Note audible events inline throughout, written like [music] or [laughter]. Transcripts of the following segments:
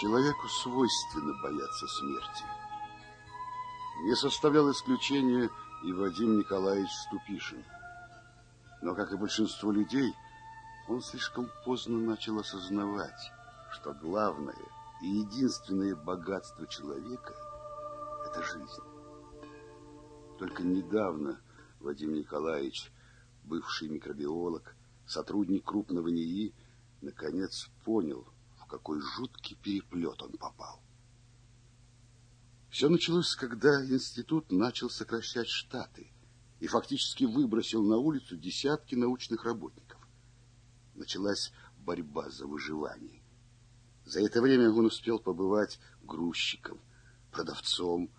Человеку свойственно бояться смерти. Не составлял исключения и Вадим Николаевич Ступишин. Но, как и большинство людей, он слишком поздно начал осознавать, что главное и единственное богатство человека – это жизнь. Только недавно Вадим Николаевич, бывший микробиолог, сотрудник крупного НИИ, наконец понял, какой жуткий переплет он попал. Все началось, когда институт начал сокращать штаты и фактически выбросил на улицу десятки научных работников. Началась борьба за выживание. За это время он успел побывать грузчиком, продавцом,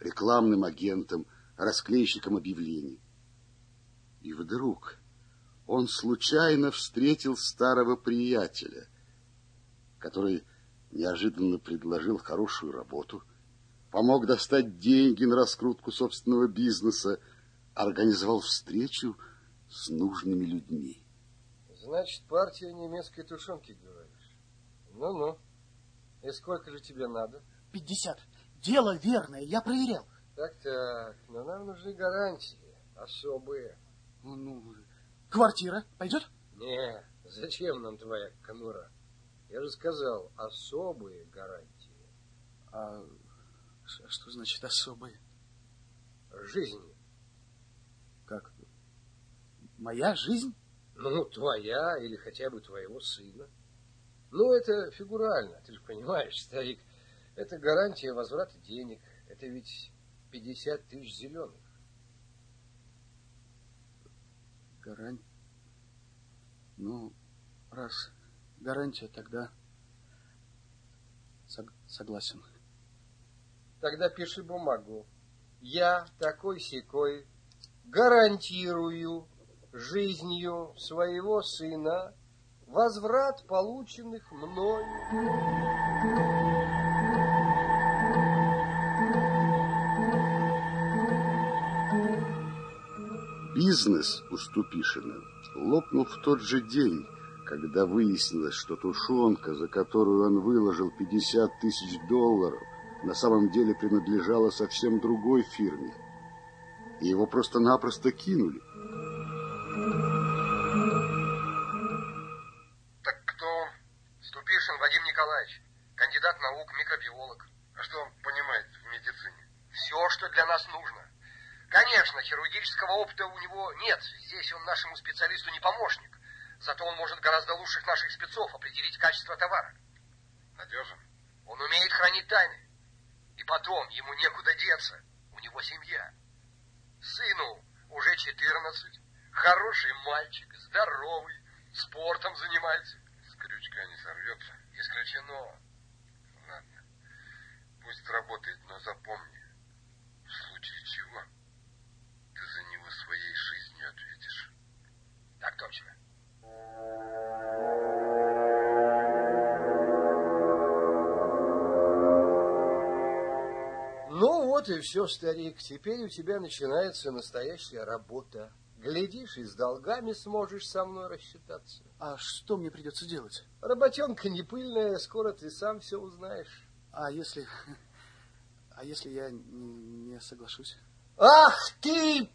рекламным агентом, расклейщиком объявлений. И вдруг он случайно встретил старого приятеля, который неожиданно предложил хорошую работу, помог достать деньги на раскрутку собственного бизнеса, организовал встречу с нужными людьми. Значит, партия немецкой тушенки, говоришь? Ну-ну. И сколько же тебе надо? Пятьдесят. Дело верное, я проверял. Так-так, но нам нужны гарантии особые. Ну, квартира пойдет? Не, зачем нам твоя конура? Я же сказал, особые гарантии. А что значит особые? Жизни. Как? Моя жизнь? Ну, твоя или хотя бы твоего сына. Ну, это фигурально, ты же понимаешь, старик. Это гарантия возврата денег. Это ведь 50 тысяч зеленых. Гарантия? Ну, раз гарантия, тогда сог согласен. Тогда пиши бумагу. Я такой-сякой гарантирую жизнью своего сына возврат полученных мною. Бизнес у Ступишина лопнул в тот же день, когда выяснилось, что тушенка, за которую он выложил 50 тысяч долларов, на самом деле принадлежала совсем другой фирме. И его просто-напросто кинули. Так кто он? Ступишин Вадим Николаевич, кандидат наук, микробиолог. А что он понимает в медицине? Все, что для нас нужно. Конечно, хирургического опыта у него нет. Здесь он нашему специалисту не помощник. Зато он может гораздо лучших наших спецов определить качество товара. Надежен? Он умеет хранить тайны. И потом, ему некуда деться. У него семья. Сыну уже 14. Хороший мальчик, здоровый, спортом занимается. С крючка не сорвется? Исключено. Ладно. Пусть работает, но запомни, в случае чего ты за него своей жизнью ответишь. Так точно. Ну вот и все, старик. Теперь у тебя начинается настоящая работа. Глядишь, и с долгами сможешь со мной рассчитаться. А что мне придется делать? Работенка не пыльная, скоро ты сам все узнаешь. А если... [laughs] А если я не, соглашусь? Ах ты,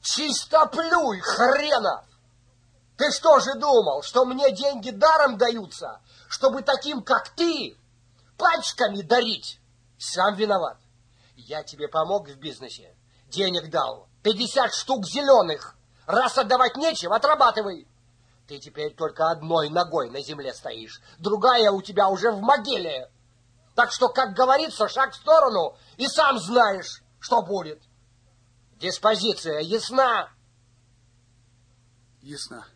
чистоплюй хренов! Ты что же думал, что мне деньги даром даются, чтобы таким, как ты, пачками дарить? Сам виноват. Я тебе помог в бизнесе, денег дал, 50 штук зеленых. Раз отдавать нечего, отрабатывай. Ты теперь только одной ногой на земле стоишь, другая у тебя уже в могиле. Так что, как говорится, шаг в сторону, и сам знаешь, что будет. Диспозиция ясна? Ясна.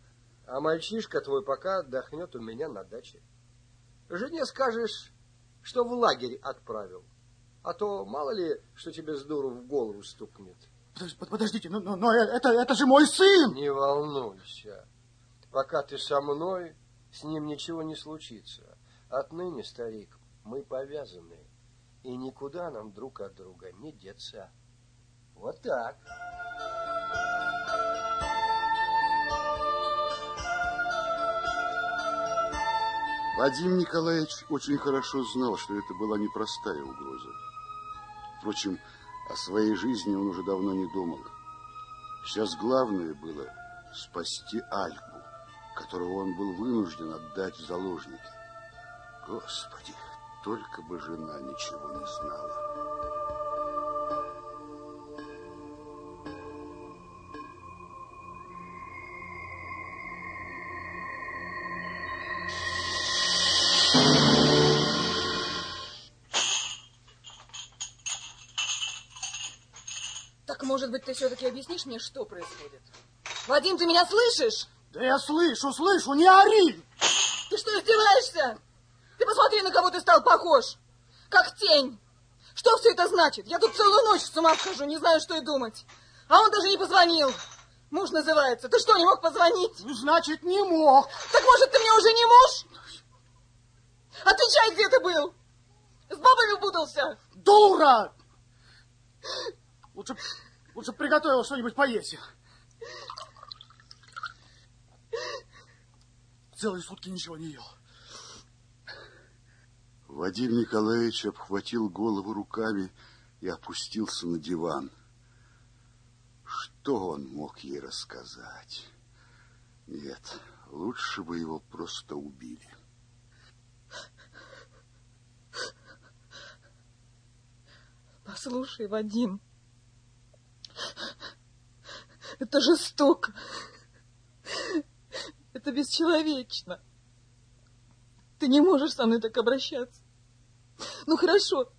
А мальчишка твой пока отдохнет у меня на даче. Жене скажешь, что в лагерь отправил. А то мало ли, что тебе с дуру в голову стукнет. Подождите, но, но, но это, это же мой сын! Не волнуйся. Пока ты со мной, с ним ничего не случится. Отныне, старик, мы повязаны. И никуда нам друг от друга не деться. Вот так. Вадим Николаевич очень хорошо знал, что это была непростая угроза. Впрочем, о своей жизни он уже давно не думал. Сейчас главное было спасти Альку, которого он был вынужден отдать в заложники. Господи, только бы жена ничего не знала. Ты все-таки объяснишь мне, что происходит? Вадим, ты меня слышишь? Да я слышу, слышу, не ори! Ты что, издеваешься? Ты посмотри, на кого ты стал похож. Как тень. Что все это значит? Я тут целую ночь с ума схожу, не знаю, что и думать. А он даже не позвонил. Муж называется. Ты что, не мог позвонить? Ну, значит, не мог. Так может, ты мне уже не муж? Отвечай, где ты был? С бабами путался? Дура! Лучше Лучше приготовил что-нибудь поесть. Целые сутки ничего не ел. Вадим Николаевич обхватил голову руками и опустился на диван. Что он мог ей рассказать? Нет, лучше бы его просто убили. Послушай, Вадим, это жестоко. Это бесчеловечно. Ты не можешь со мной так обращаться. Ну, хорошо.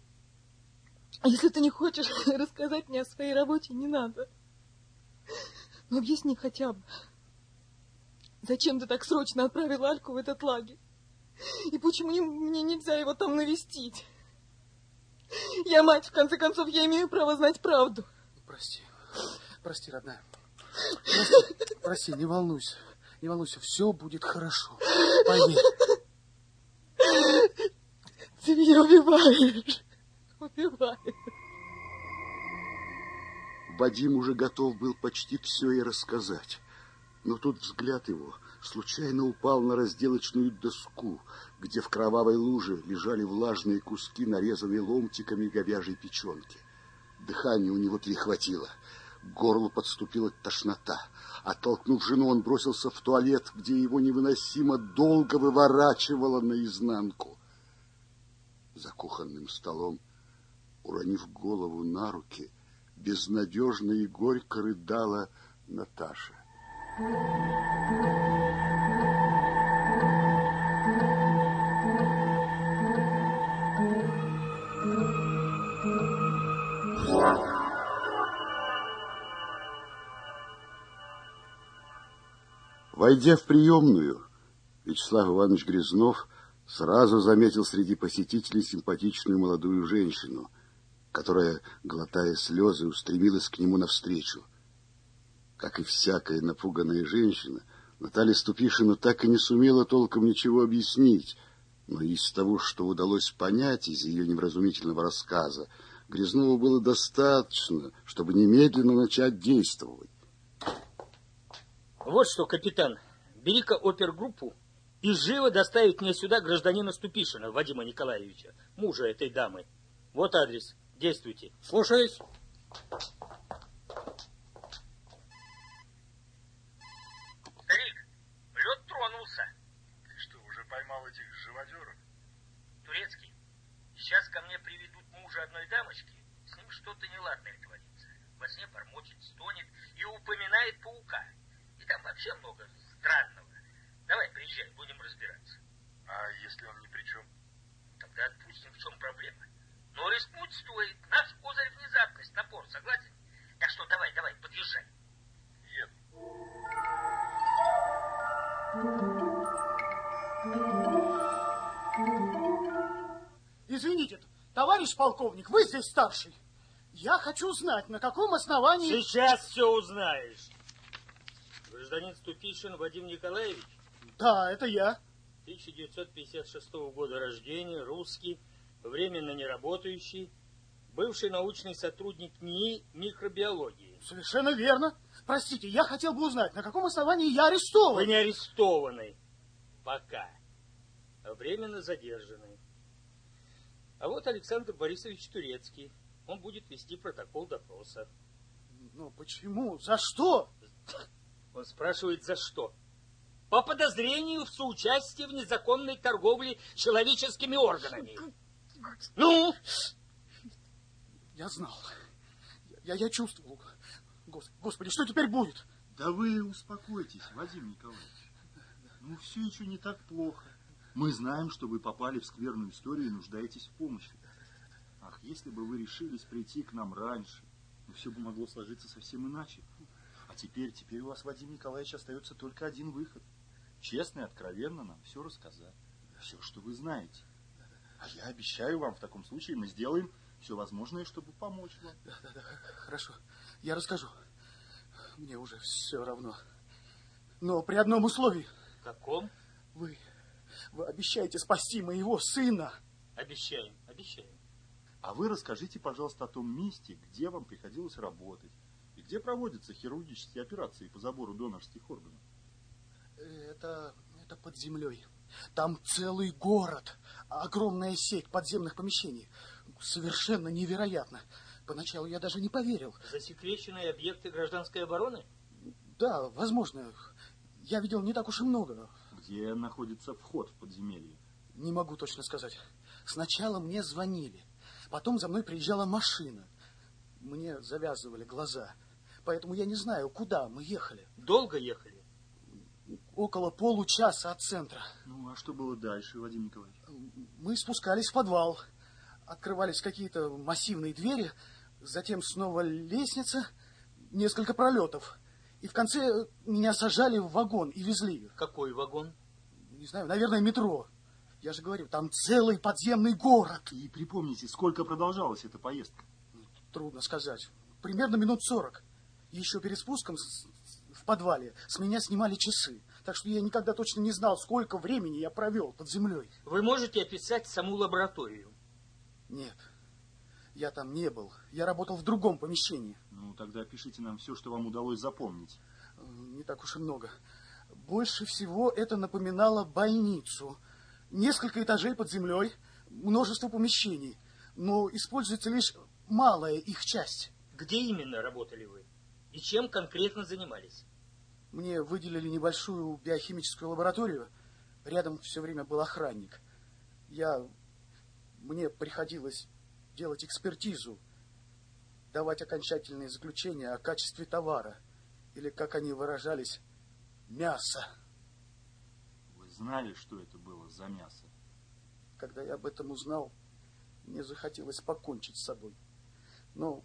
Если ты не хочешь [laughs] рассказать мне о своей работе, не надо. Но объясни хотя бы, зачем ты так срочно отправил Альку в этот лагерь? И почему мне нельзя его там навестить? Я мать, в конце концов, я имею право знать правду. Прости, прости, родная. Прости, прости, не волнуйся. Не волнуйся, все будет хорошо. Пойми. Ты меня убиваешь. Убиваешь. Вадим уже готов был почти все и рассказать. Но тут взгляд его случайно упал на разделочную доску, где в кровавой луже лежали влажные куски, нарезанные ломтиками говяжьей печенки. Дыхание у него перехватило. К горлу подступила тошнота. Оттолкнув жену, он бросился в туалет, где его невыносимо долго выворачивало наизнанку. За кухонным столом, уронив голову на руки, безнадежно и горько рыдала Наташа. Войдя в приемную, Вячеслав Иванович Грязнов сразу заметил среди посетителей симпатичную молодую женщину, которая, глотая слезы, устремилась к нему навстречу. Как и всякая напуганная женщина, Наталья Ступишина так и не сумела толком ничего объяснить, но из того, что удалось понять из ее невразумительного рассказа, Грязнову было достаточно, чтобы немедленно начать действовать. Вот что, капитан, бери-ка опергруппу и живо доставить мне сюда гражданина Ступишина Вадима Николаевича, мужа этой дамы. Вот адрес. Действуйте. Слушаюсь. Старик, лед тронулся. Ты что, уже поймал этих живодеров? Турецкий, сейчас ко мне приведут мужа одной дамочки. С ним что-то неладное творится. Во сне бормочет, стонет и упоминает паука. Там вообще много странного. Давай, приезжай, будем разбираться. А если он ни при чем? Тогда отпустим, в чем проблема. Но рискнуть стоит. Наш козырь внезапность, напор, согласен? Так что давай, давай, подъезжай. Еду. Извините, товарищ полковник, вы здесь старший. Я хочу знать, на каком основании... Сейчас все узнаешь. Гражданин Ступишин Вадим Николаевич? Да, это я. 1956 года рождения, русский, временно не работающий, бывший научный сотрудник НИИ микробиологии. Совершенно верно. Простите, я хотел бы узнать, на каком основании я арестован? Вы не арестованы. Пока. а временно задержанный. А вот Александр Борисович Турецкий. Он будет вести протокол допроса. Но почему? За что? [laughs] Он спрашивает, за что? По подозрению в соучастии в незаконной торговле человеческими органами. Ну? Я знал. Я, я чувствовал. Гос- Господи, что теперь будет? Да вы успокойтесь, Вадим Николаевич. Ну, все еще не так плохо. Мы знаем, что вы попали в скверную историю и нуждаетесь в помощи. Ах, если бы вы решились прийти к нам раньше, ну, все бы могло сложиться совсем иначе. А теперь, теперь у вас, Вадим Николаевич, остается только один выход. Честно и откровенно нам все рассказать. Все, что вы знаете. А я обещаю вам, в таком случае мы сделаем все возможное, чтобы помочь вам. Да, да, да, хорошо. Я расскажу. Мне уже все равно. Но при одном условии. Каком? Вы, вы обещаете спасти моего сына. Обещаем, обещаем. А вы расскажите, пожалуйста, о том месте, где вам приходилось работать где проводятся хирургические операции по забору донорских органов. Это, это под землей. Там целый город, огромная сеть подземных помещений. Совершенно невероятно. Поначалу я даже не поверил. Засекреченные объекты гражданской обороны? Да, возможно. Я видел не так уж и много. Где находится вход в подземелье? Не могу точно сказать. Сначала мне звонили. Потом за мной приезжала машина. Мне завязывали глаза. Поэтому я не знаю, куда мы ехали. Долго ехали? Около получаса от центра. Ну, а что было дальше, Вадим Николаевич? Мы спускались в подвал. Открывались какие-то массивные двери, затем снова лестница, несколько пролетов. И в конце меня сажали в вагон и везли. Какой вагон? Не знаю, наверное, метро. Я же говорю, там целый подземный город. И припомните, сколько продолжалась эта поездка? Трудно сказать. Примерно минут сорок. Еще перед спуском в подвале с меня снимали часы. Так что я никогда точно не знал, сколько времени я провел под землей. Вы можете описать саму лабораторию? Нет, я там не был. Я работал в другом помещении. Ну, тогда пишите нам все, что вам удалось запомнить. Не так уж и много. Больше всего это напоминало больницу. Несколько этажей под землей, множество помещений. Но используется лишь малая их часть. Где именно работали вы? И чем конкретно занимались? Мне выделили небольшую биохимическую лабораторию. Рядом все время был охранник. Я... Мне приходилось делать экспертизу, давать окончательные заключения о качестве товара. Или, как они выражались, мяса. Вы знали, что это было за мясо? Когда я об этом узнал, мне захотелось покончить с собой. Но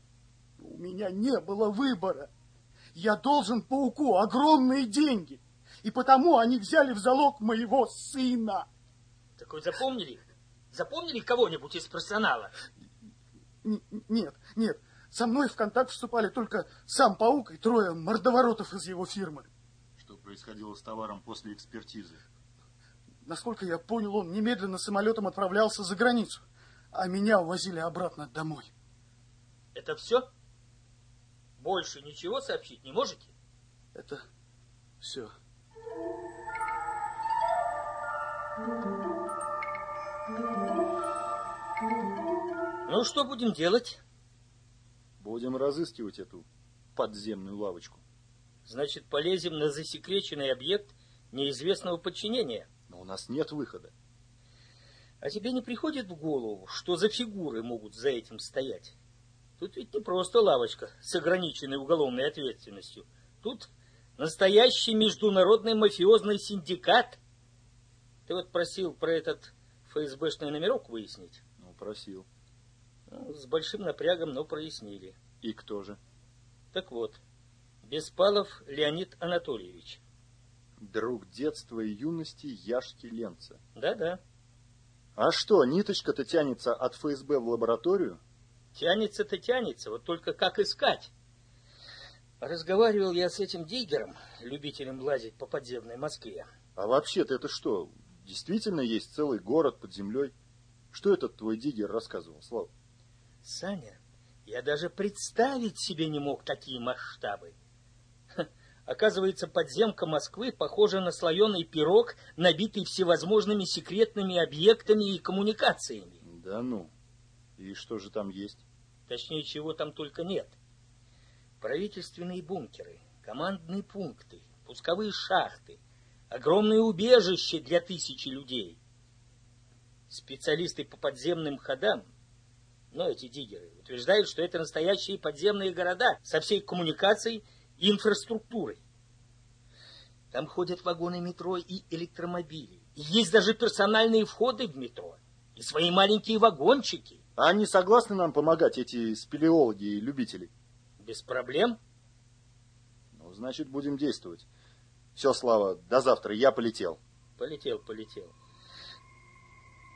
у меня не было выбора. Я должен пауку огромные деньги. И потому они взяли в залог моего сына. Так вы запомнили? Запомнили кого-нибудь из персонала? Н- Нет, нет. Со мной в контакт вступали только сам паук и трое мордоворотов из его фирмы. Что происходило с товаром после экспертизы? Насколько я понял, он немедленно самолетом отправлялся за границу, а меня увозили обратно домой. Это все? Больше ничего сообщить не можете? Это все. Ну, что будем делать? Будем разыскивать эту подземную лавочку. Значит, полезем на засекреченный объект неизвестного подчинения. Но у нас нет выхода. А тебе не приходит в голову, что за фигуры могут за этим стоять? Тут ведь не просто лавочка с ограниченной уголовной ответственностью. Тут настоящий международный мафиозный синдикат. Ты вот просил про этот ФСБшный номерок выяснить. Ну, просил. Ну, с большим напрягом, но прояснили. И кто же? Так вот, Беспалов Леонид Анатольевич. Друг детства и юности Яшки Ленца. Да-да, А что, ниточка-то тянется от ФСБ в лабораторию? Тянется-то тянется, вот только как искать? Разговаривал я с этим диггером, любителем лазить по подземной Москве. А вообще-то это что, действительно есть целый город под землей? Что этот твой диггер рассказывал, Слава? Саня, я даже представить себе не мог такие масштабы. Ха, Оказывается, подземка Москвы похожа на слоеный пирог, набитый всевозможными секретными объектами и коммуникациями. Да ну. И что же там есть? Точнее, чего там только нет. Правительственные бункеры, командные пункты, пусковые шахты, огромные убежища для тысячи людей. Специалисты по подземным ходам, но эти диггеры, утверждают, что это настоящие подземные города со всей коммуникацией и инфраструктурой. Там ходят вагоны метро и электромобили. И есть даже персональные входы в метро. И свои маленькие вагончики. А они согласны нам помогать, эти спелеологи и любители? Без проблем. Ну, значит, будем действовать. Все, Слава, до завтра, я полетел. Полетел, полетел.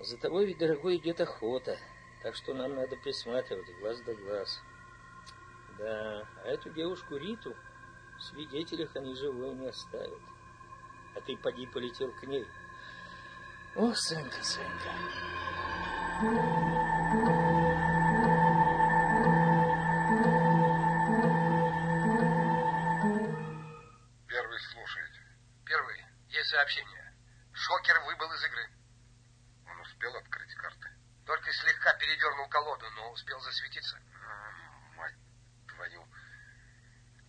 За тобой ведь, дорогой, идет охота. Так что нам надо присматривать глаз да глаз. Да, а эту девушку Риту в свидетелях они живой не оставят. А ты поди полетел к ней. О, Сенка, Сенка. Первый слушает. Первый. Есть сообщение. Шокер выбыл из игры. Он успел открыть карты? Только слегка передернул колоду, но успел засветиться. А, мать твою.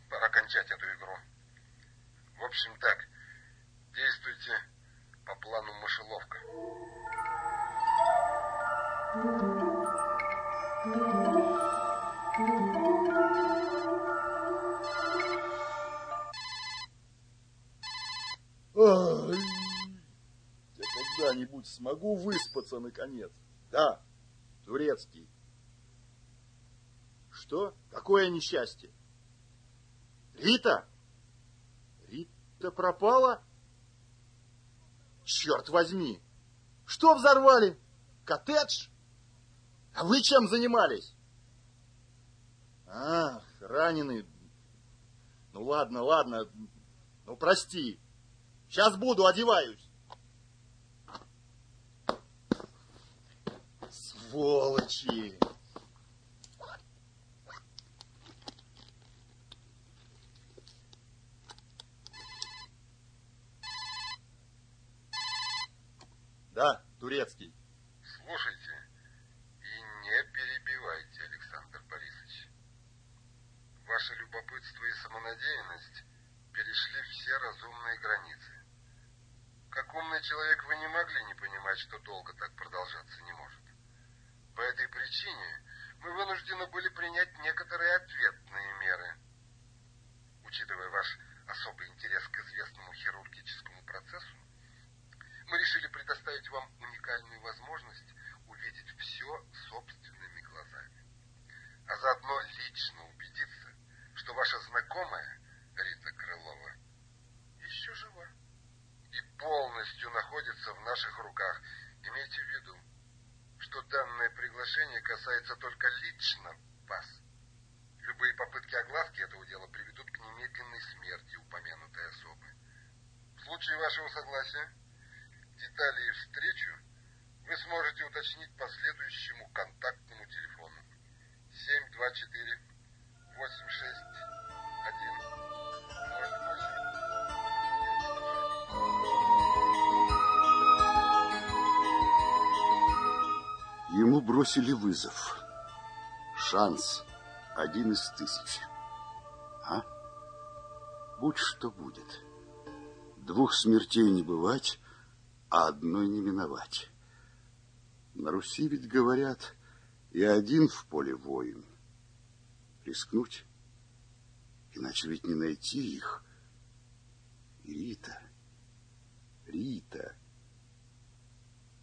Пора кончать эту игру. В общем так, действуйте по плану мышеловка. Ай, когда-нибудь смогу выспаться наконец. Да, турецкий. Что? Какое несчастье? Рита? Рита пропала? Черт возьми! Что взорвали? Коттедж? А вы чем занимались? Ах, раненый. Ну ладно, ладно. Ну прости. Сейчас буду, одеваюсь. Сволочи! Да, турецкий. Слушайте и не перебивайте, Александр Борисович. Ваше любопытство и самонадеянность перешли все разумные границы. Как умный человек вы не могли не понимать, что долго так продолжаться не может. Причине мы вынуждены были принять некоторые ответные меры. Учитывая ваш особый интерес к известному хирургическому процессу, мы решили предоставить вам уникальную возможность увидеть все собственными глазами, а заодно лично убедиться, что ваша знакомая Рита Крылова еще жива и полностью находится в наших руках. Имейте в виду, что данное приглашение касается только лично вас. Любые попытки огласки этого дела приведут к немедленной смерти упомянутой особы. В случае вашего согласия детали и встречу вы сможете уточнить по следующему бросили вызов. Шанс один из тысяч. А? Будь что будет. Двух смертей не бывать, а одной не миновать. На Руси ведь говорят, и один в поле воин. Рискнуть? Иначе ведь не найти их. Рита, Рита.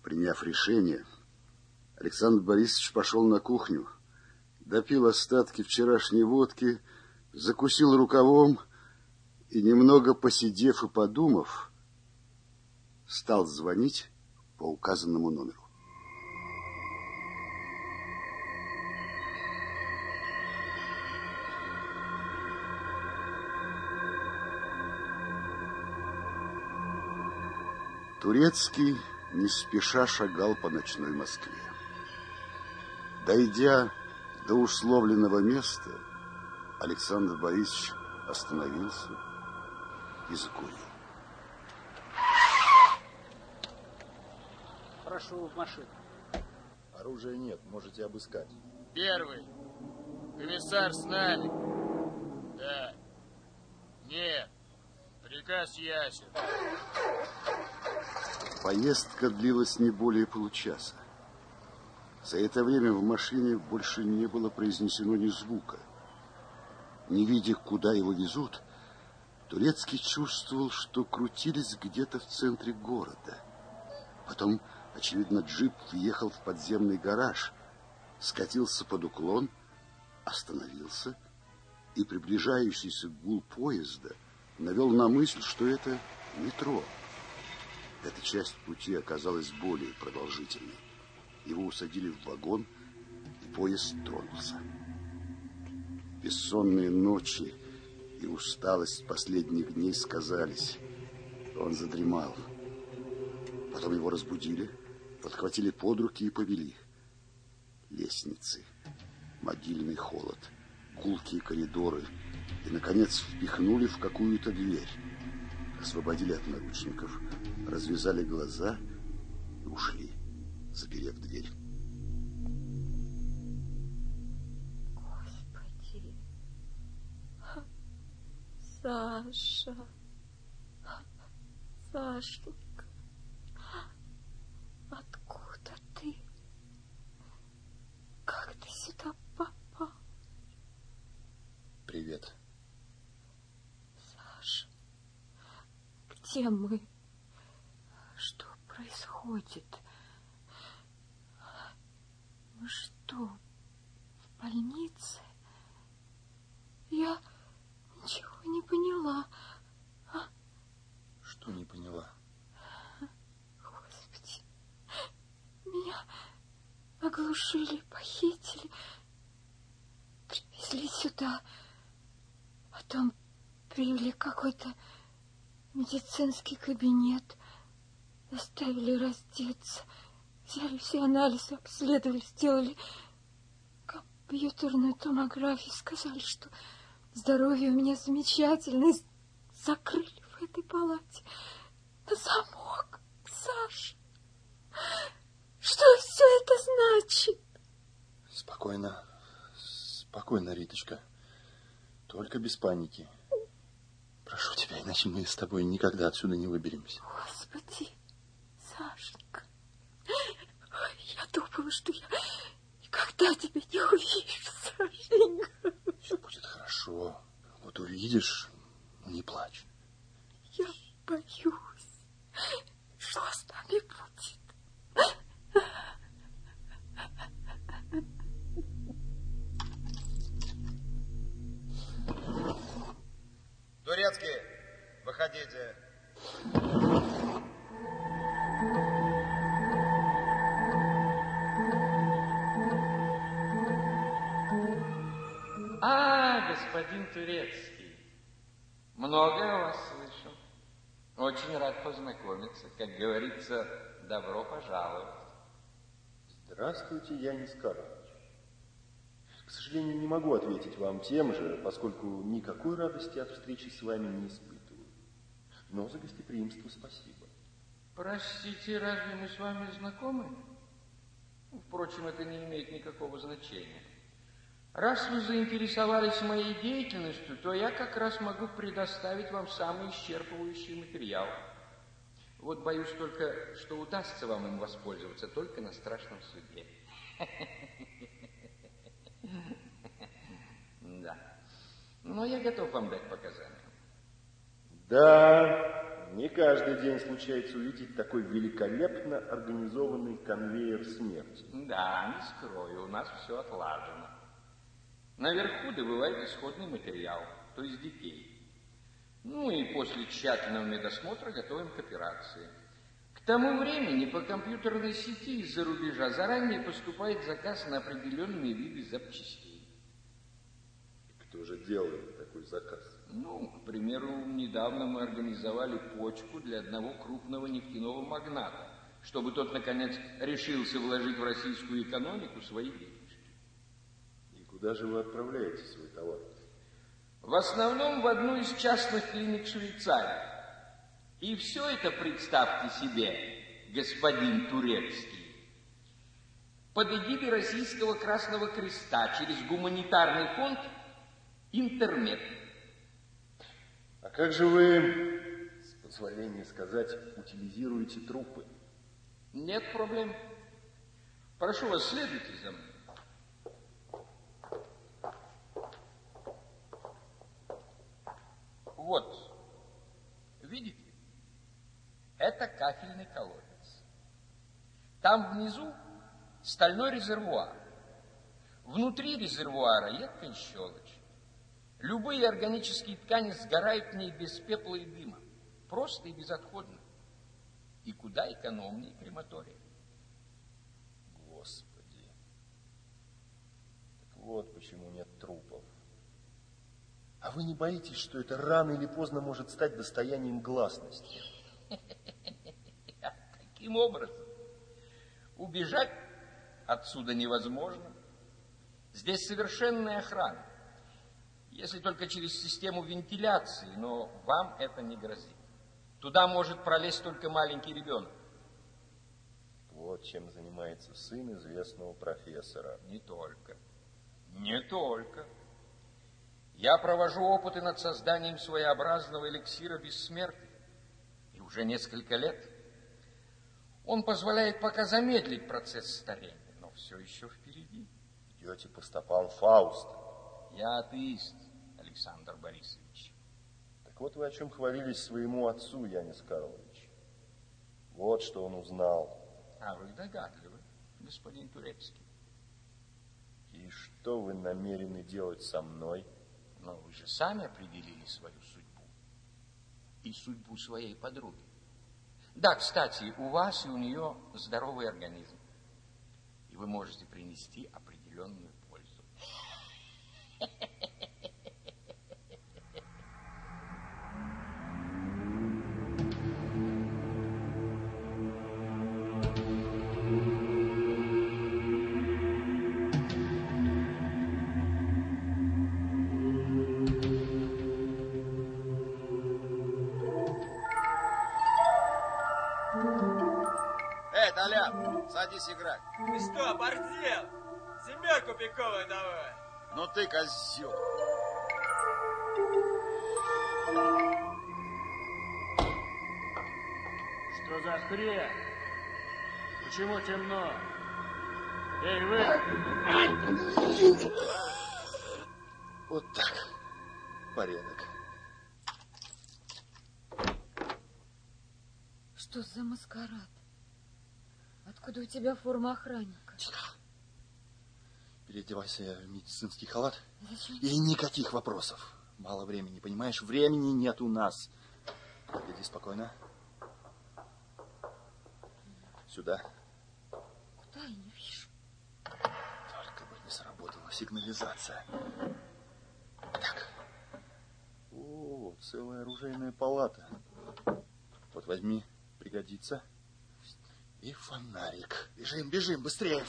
Приняв решение, Александр Борисович пошел на кухню, допил остатки вчерашней водки, закусил рукавом и, немного посидев и подумав, стал звонить по указанному номеру. Турецкий не спеша шагал по ночной Москве. Дойдя до условленного места, Александр Борисович остановился, и закурил. Прошу в машину. Оружия нет, можете обыскать. Первый. Комиссар с нами. Да. Нет. Приказ ясен. Поездка длилась не более получаса. За это время в машине больше не было произнесено ни звука. Не видя, куда его везут, Турецкий чувствовал, что крутились где-то в центре города. Потом, очевидно, джип въехал в подземный гараж, скатился под уклон, остановился, и приближающийся гул поезда навел на мысль, что это метро. Эта часть пути оказалась более продолжительной. Его усадили в вагон, и поезд тронулся. Бессонные ночи и усталость последних дней сказались. Он задремал. Потом его разбудили, подхватили под руки и повели. Лестницы, могильный холод, гулкие коридоры и, наконец, впихнули в какую-то дверь. Освободили от наручников, развязали глаза и ушли, заперев дверь. Господи. Саша. Сашенька. Откуда ты? Как ты сюда попал? Привет. Саша. Где мы? Что происходит? Мы что, в больнице? Я ничего не поняла. Что не поняла? Господи, меня оглушили, похитили, привезли сюда, потом привели какой-то медицинский кабинет, заставили раздеться, взяли все анализы, обследовали, сделали компьютерную томографию, сказали, что здоровье у меня замечательное, закрыли в этой палате на замок. Саша, что все это значит? Спокойно, спокойно, Риточка. Только без паники. Прошу тебя, иначе мы с тобой никогда отсюда не выберемся. Господи, Сашенька, я думала, что я никогда тебя не увижу, Сашенька. Все будет хорошо. Вот увидишь, не плачь. Я боюсь, что с нами будет. Турецкий, выходите. А, господин Турецкий, многое о вас слышал. Очень рад познакомиться. Как говорится, добро пожаловать. Здравствуйте, Янис Карлович. К сожалению, не могу ответить вам тем же, поскольку никакой радости от встречи с вами не испытываю. Но за гостеприимство спасибо. Простите, разве мы с вами знакомы? Впрочем, это не имеет никакого значения. Раз вы заинтересовались моей деятельностью, то я как раз могу предоставить вам самый исчерпывающий материал. Вот боюсь только, что удастся вам им воспользоваться только на страшном суде. [laughs] Да. Но я готов вам дать показания. Да, не каждый день случается увидеть такой великолепно организованный конвейер смерти. Да, не скрою, у нас все отлажено. Наверху добывает исходный материал, то есть детей. Ну и после тщательного медосмотра готовим к операции. К тому времени по компьютерной сети из-за рубежа заранее поступает заказ на определенные виды запчастей. Кто же делает такой заказ? Ну, к примеру, недавно мы организовали почку для одного крупного нефтяного магната, чтобы тот, наконец, решился вложить в российскую экономику свои деньги. Куда же вы отправляете свой товар? В основном в одну из частных клиник Швейцарии. И все это, представьте себе, господин Турецкий, под эгидой Российского Красного Креста через гуманитарный фонд «Интернет». А как же вы, с позволения сказать, утилизируете трупы? Нет проблем. Прошу вас, следуйте за мной. Вот, видите, это кафельный колодец. Там внизу стальной резервуар. Внутри резервуара едкая щелочь. Любые органические ткани сгорают в ней без пепла и дыма. Просто и безотходно. И куда экономнее крематория. Господи. Так вот почему нет. А вы не боитесь, что это рано или поздно может стать достоянием гласности? [laughs] Каким образом? Убежать отсюда невозможно. Здесь совершенная охрана. Если только через систему вентиляции, но вам это не грозит. Туда может пролезть только маленький ребенок. Вот чем занимается сын известного профессора. Не только. Не только. Я провожу опыты над созданием своеобразного эликсира бессмертия. И уже несколько лет. Он позволяет пока замедлить процесс старения, но все еще впереди. Идете по стопам Фауста. Я атеист, Александр Борисович. Так вот вы о чем хвалились своему отцу, Янис Карлович. Вот что он узнал. А вы догадливы, господин Турецкий. И что вы намерены делать со мной? Но вы же сами определили свою судьбу. И судьбу своей подруги. Да, кстати, у вас и у нее здоровый организм. И вы можете принести определенную пользу. Садись играть. Ты что, бордел? Семерку пиковую давай. Ну ты козел. Что за хрень? Почему темно? Эй, вы! Вот так. Порядок. Что за маскарад? Откуда у тебя форма охранника? Переодевайся в медицинский халат. Зачем? И никаких вопросов. Мало времени, понимаешь? Времени нет у нас. Иди спокойно. Сюда. Куда я не вижу? Только бы не сработала сигнализация. Так. О, целая оружейная палата. Вот возьми, пригодится. И фонарик. Бежим, бежим, быстрее.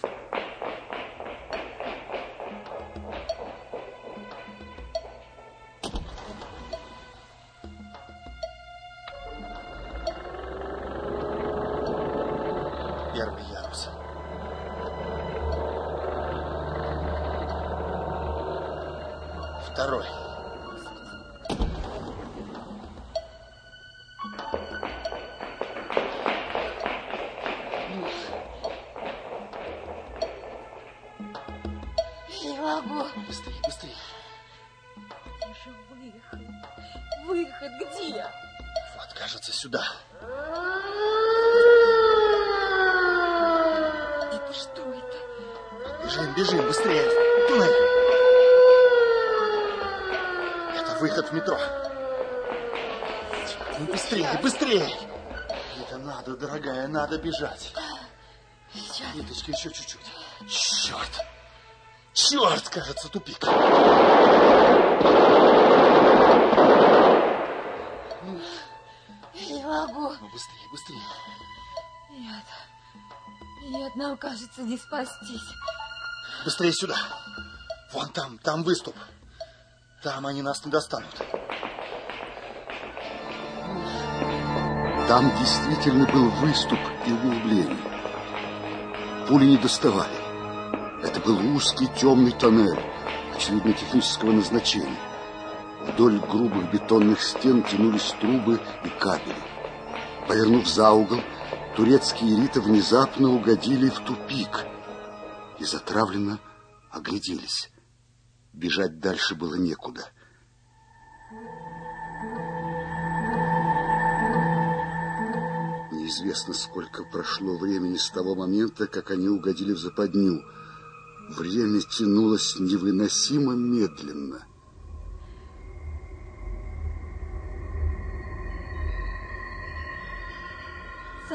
Ну, быстрее, быстрее. Нет. Нет, нам кажется, не спастись. Быстрее сюда. Вон там, там выступ. Там они нас не достанут. Там действительно был выступ и углубление. Пули не доставали. Это был узкий темный тоннель, очевидно, технического назначения. Вдоль грубых бетонных стен тянулись трубы и кабели. Повернув за угол, турецкие риты внезапно угодили в тупик и затравленно огляделись. Бежать дальше было некуда. Неизвестно, сколько прошло времени с того момента, как они угодили в западню. Время тянулось невыносимо медленно.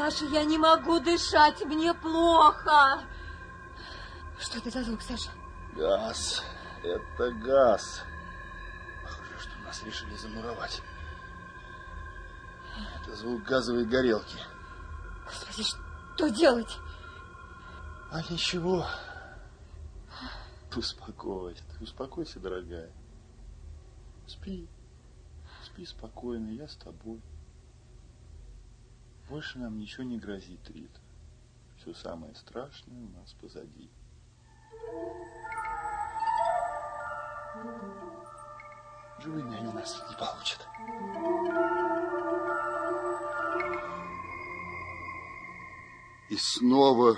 Саша, я не могу дышать, мне плохо. Что это за звук, Саша? Газ. Это газ. Похоже, что нас решили замуровать. Это звук газовой горелки. Господи, что делать? А ничего. Успокойся, успокойся, дорогая. Спи. Спи спокойно, я с тобой. Больше нам ничего не грозит, Рита. Все самое страшное у нас позади. Живыми они нас не получат. И снова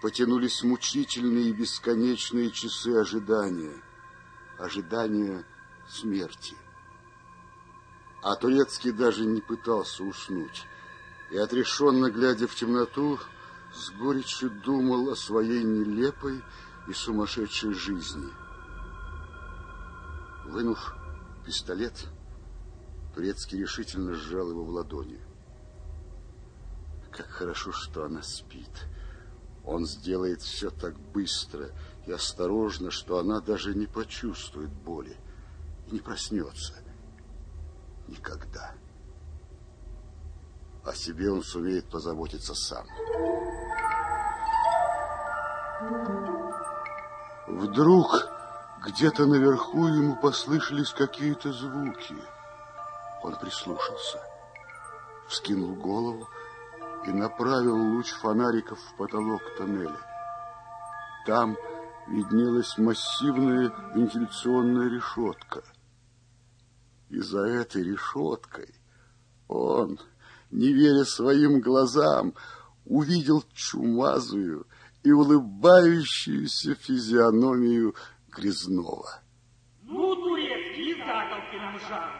потянулись мучительные и бесконечные часы ожидания. Ожидания смерти. А Турецкий даже не пытался уснуть. И отрешенно глядя в темноту, с горечью думал о своей нелепой и сумасшедшей жизни. Вынув пистолет, Турецкий решительно сжал его в ладони. Как хорошо, что она спит. Он сделает все так быстро и осторожно, что она даже не почувствует боли и не проснется. Никогда. О себе он сумеет позаботиться сам. Вдруг где-то наверху ему послышались какие-то звуки. Он прислушался, вскинул голову и направил луч фонариков в потолок тоннеля. Там виднелась массивная вентиляционная решетка. И за этой решеткой он, не веря своим глазам, увидел чумазую и улыбающуюся физиономию Грязнова. Ну, турецкий, из затолки нам жар.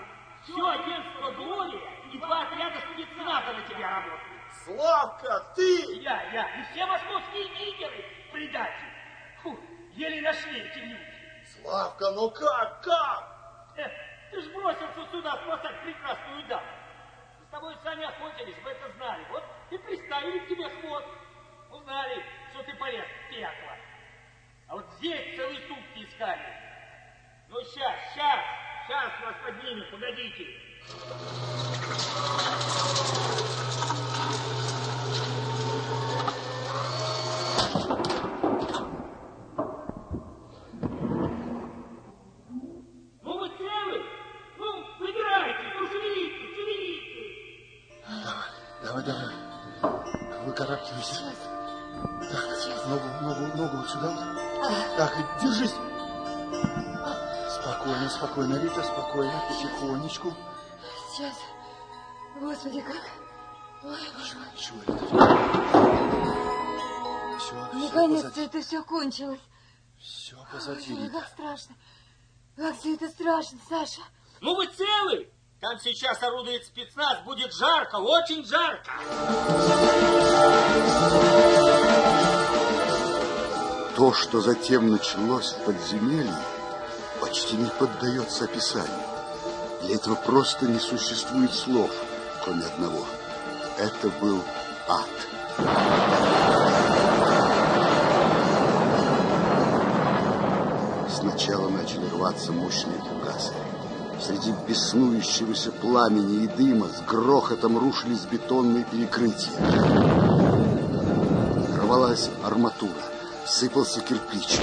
Все агентство Глория и два отряда спецназа на тебя работают. Славка, ты! Я, я, и все московские нигеры, предатели. Фу, еле нашли эти люди. Славка, ну как, как? Э, ты ж бросился сюда спасать прекрасную даму. Тобой сами охотились, вы это знали. Вот и приставили к тебе хвост. Узнали, что ты полез в пекло. А вот здесь целые сутки искали. Ну, сейчас, сейчас, сейчас вас поднимем, погодите. Ну, потихонечку. Сейчас. Господи, как... Ой, боже мой. Чего, Рита? Все, Наконец-то это все кончилось. Все позади, Боже Рита. как страшно. Как все это страшно, Саша. Ну, вы целы? Там сейчас орудует спецназ, будет жарко, очень жарко. То, что затем началось в подземелье, почти не поддается описанию. Для этого просто не существует слов, кроме одного. Это был ад. Сначала начали рваться мощные фугасы. Среди беснующегося пламени и дыма с грохотом рушились бетонные перекрытия. Рвалась арматура, сыпался кирпич.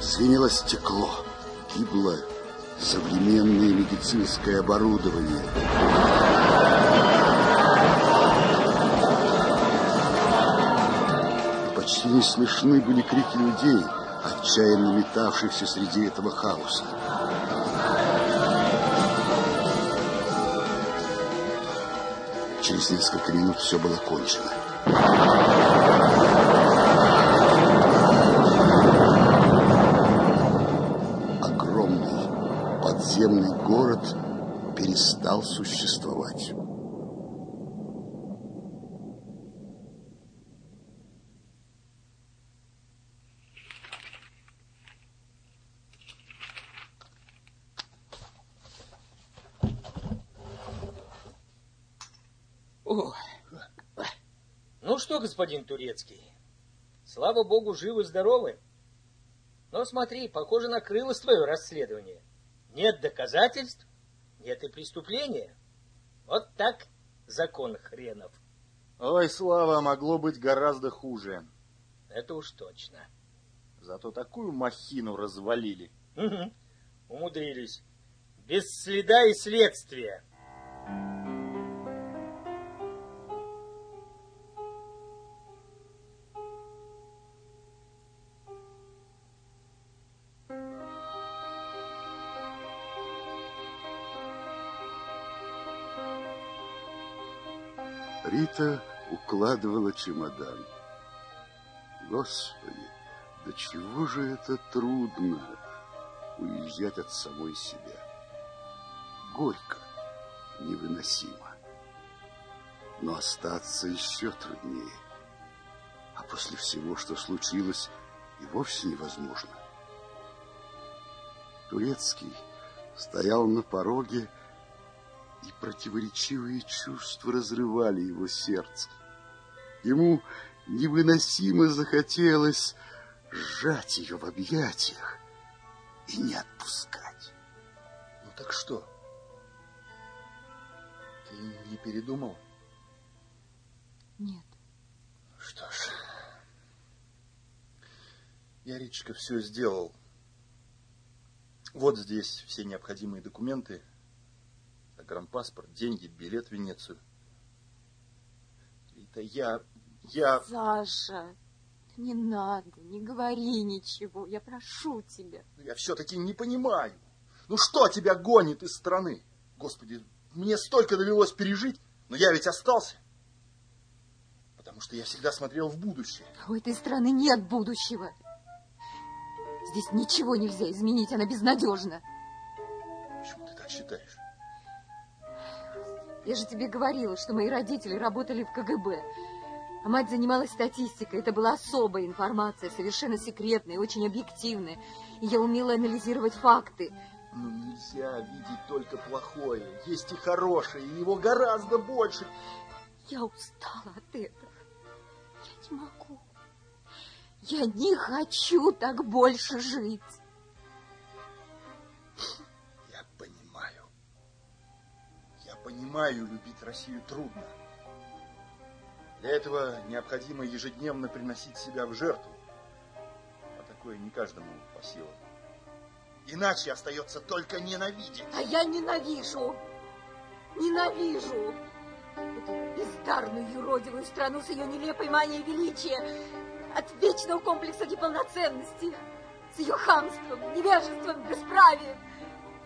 Звенело стекло, погибло современное медицинское оборудование. И почти не слышны были крики людей, отчаянно метавшихся среди этого хаоса. Через несколько минут все было кончено. Подземный город перестал существовать. О. Ну что, господин Турецкий, слава богу, живы-здоровы. Но смотри, похоже, накрылось твое расследование. Нет доказательств, нет и преступления. Вот так закон хренов. Ой, Слава, могло быть гораздо хуже. Это уж точно. Зато такую махину развалили. Угу. Умудрились. Без следа и следствия. Рита укладывала чемодан. Господи, до чего же это трудно уезжать от самой себя. Горько, невыносимо. Но остаться еще труднее. А после всего, что случилось, и вовсе невозможно. Турецкий стоял на пороге, и противоречивые чувства разрывали его сердце. Ему невыносимо захотелось сжать ее в объятиях и не отпускать. Ну так что? Ты не передумал? Нет. Что ж, я, Ричка, все сделал. Вот здесь все необходимые документы. Загранпаспорт, деньги, билет в Венецию. Рита, я... я... Саша, не надо, не говори ничего. Я прошу тебя. Я все-таки не понимаю. Ну что тебя гонит из страны? Господи, мне столько довелось пережить, но я ведь остался. Потому что я всегда смотрел в будущее. У этой страны нет будущего. Здесь ничего нельзя изменить, она безнадежна. Почему ты так считаешь? Я же тебе говорила, что мои родители работали в КГБ. А мать занималась статистикой. Это была особая информация, совершенно секретная, очень объективная. И я умела анализировать факты. Ну, нельзя видеть только плохое. Есть и хорошее, и его гораздо больше. Я устала от этого. Я не могу. Я не хочу так больше жить. Понимаю, любить Россию трудно. Для этого необходимо ежедневно приносить себя в жертву. А такое не каждому по силам. Иначе остается только ненавидеть. А я ненавижу. Ненавижу. Эту бездарную юродивую страну с ее нелепой манией величия. От вечного комплекса неполноценности. С ее хамством, невежеством, бесправием.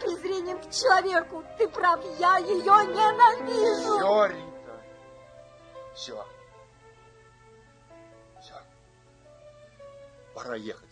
Презрением к человеку. Ты прав, я ее ненавижу. Все, Рита. Все. Все. Пора ехать.